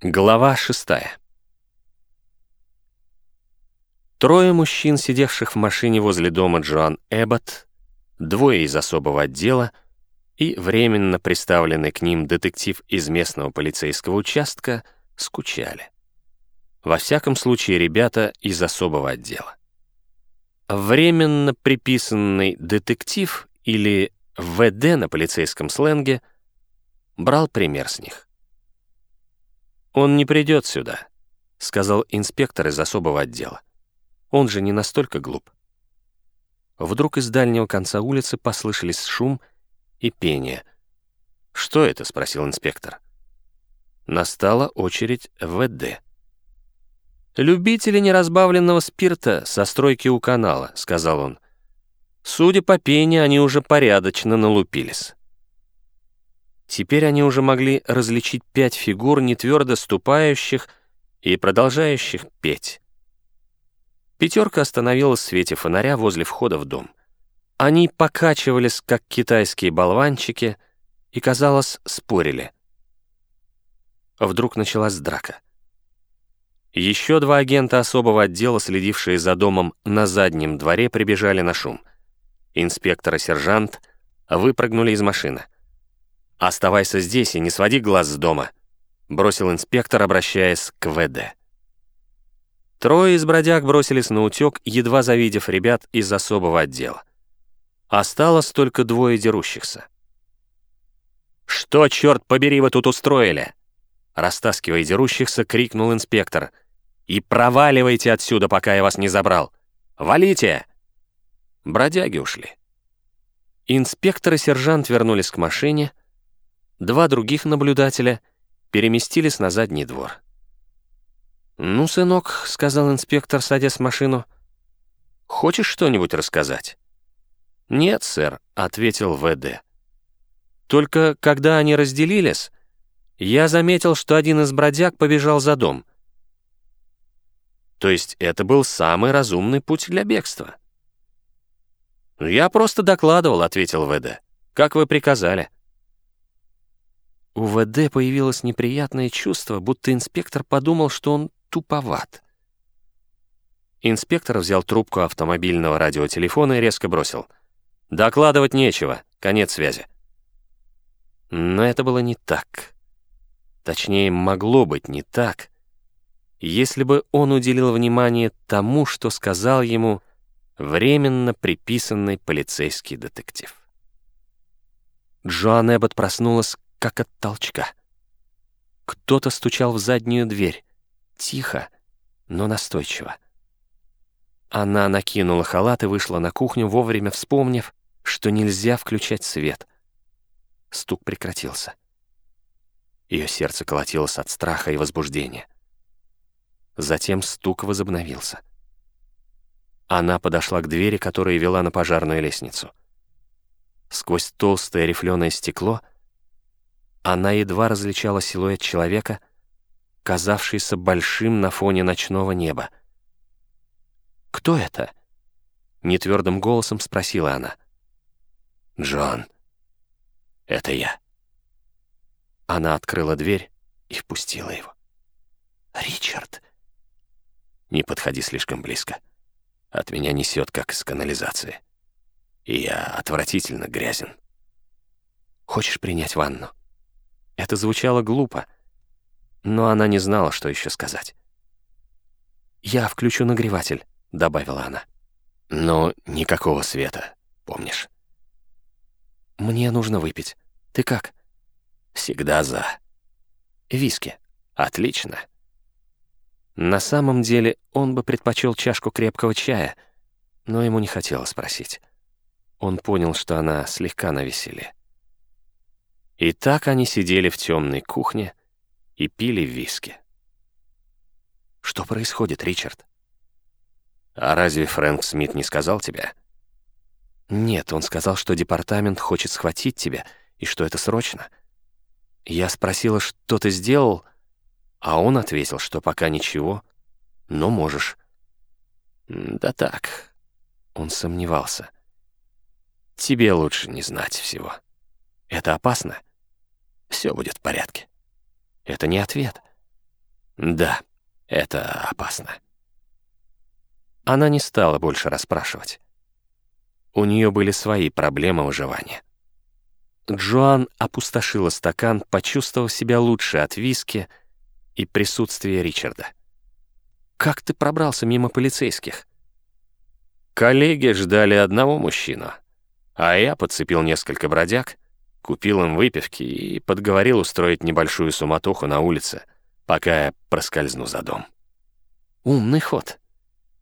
Глава шестая. Трое мужчин, сидевших в машине возле дома Джоан Эббот, двое из особого отдела и временно представленный к ним детектив из местного полицейского участка скучали. Во всяком случае, ребята из особого отдела. Временно приписанный детектив или ВД на полицейском сленге брал пример с них. «Он не придет сюда», — сказал инспектор из особого отдела. «Он же не настолько глуп». Вдруг из дальнего конца улицы послышались шум и пение. «Что это?» — спросил инспектор. Настала очередь ВД. «Любители неразбавленного спирта со стройки у канала», — сказал он. «Судя по пению, они уже порядочно налупились». Теперь они уже могли различить пять фигур, нетвердо ступающих и продолжающих петь. Пятерка остановилась в свете фонаря возле входа в дом. Они покачивались, как китайские болванчики, и, казалось, спорили. Вдруг началась драка. Еще два агента особого отдела, следившие за домом на заднем дворе, прибежали на шум. Инспектор и сержант выпрыгнули из машины — «Оставайся здесь и не своди глаз с дома», — бросил инспектор, обращаясь к ВД. Трое из бродяг бросились на утек, едва завидев ребят из особого отдела. Осталось только двое дерущихся. «Что, черт побери, вы тут устроили?» Растаскивая дерущихся, крикнул инспектор. «И проваливайте отсюда, пока я вас не забрал! Валите!» Бродяги ушли. Инспектор и сержант вернулись к машине, Два других наблюдателя переместились на задний двор. «Ну, сынок», — сказал инспектор, садясь в машину, — «хочешь что-нибудь рассказать?» «Нет, сэр», — ответил ВД. «Только когда они разделились, я заметил, что один из бродяг побежал за дом. То есть это был самый разумный путь для бегства». «Я просто докладывал», — ответил ВД. «Как вы приказали». У ВД появилось неприятное чувство, будто инспектор подумал, что он туповат. Инспектор взял трубку автомобильного радиотелефона и резко бросил. «Докладывать нечего, конец связи». Но это было не так. Точнее, могло быть не так, если бы он уделил внимание тому, что сказал ему временно приписанный полицейский детектив. Джоан Эббот проснулась как от толчка. Кто-то стучал в заднюю дверь. Тихо, но настойчиво. Она накинула халат и вышла на кухню, вовремя вспомнив, что нельзя включать свет. Стук прекратился. Ее сердце колотилось от страха и возбуждения. Затем стук возобновился. Она подошла к двери, которая вела на пожарную лестницу. Сквозь толстое рифленое стекло — она едва различала силуэт человека, казавшийся большим на фоне ночного неба. «Кто это?» — нетвердым голосом спросила она. «Джон, это я». Она открыла дверь и впустила его. «Ричард!» «Не подходи слишком близко. От меня несет, как из канализации. И я отвратительно грязен. Хочешь принять ванну?» Это звучало глупо, но она не знала, что еще сказать. «Я включу нагреватель», — добавила она. «Но никакого света, помнишь?» «Мне нужно выпить. Ты как?» «Всегда за». «Виски. Отлично». На самом деле он бы предпочел чашку крепкого чая, но ему не хотелось спросить. Он понял, что она слегка навеселе. И так они сидели в темной кухне и пили виски. «Что происходит, Ричард?» «А разве Фрэнк Смит не сказал тебе?» «Нет, он сказал, что департамент хочет схватить тебя, и что это срочно. Я спросила, что ты сделал, а он ответил, что пока ничего, но можешь». «Да так», — он сомневался. «Тебе лучше не знать всего. Это опасно?» Все будет в порядке. Это не ответ. Да, это опасно. Она не стала больше расспрашивать. У нее были свои проблемы выживания. Джоан опустошила стакан, почувствовав себя лучше от виски и присутствия Ричарда. «Как ты пробрался мимо полицейских?» Коллеги ждали одного мужчину, а я подцепил несколько бродяг, купил им выпивки и подговорил устроить небольшую суматоху на улице, пока я проскользну за дом. Умный ход.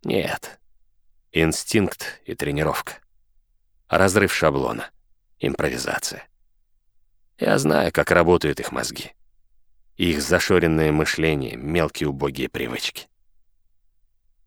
Нет. Инстинкт и тренировка. Разрыв шаблона. Импровизация. Я знаю, как работают их мозги. Их зашоренное мышление, мелкие убогие привычки.